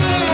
Yeah.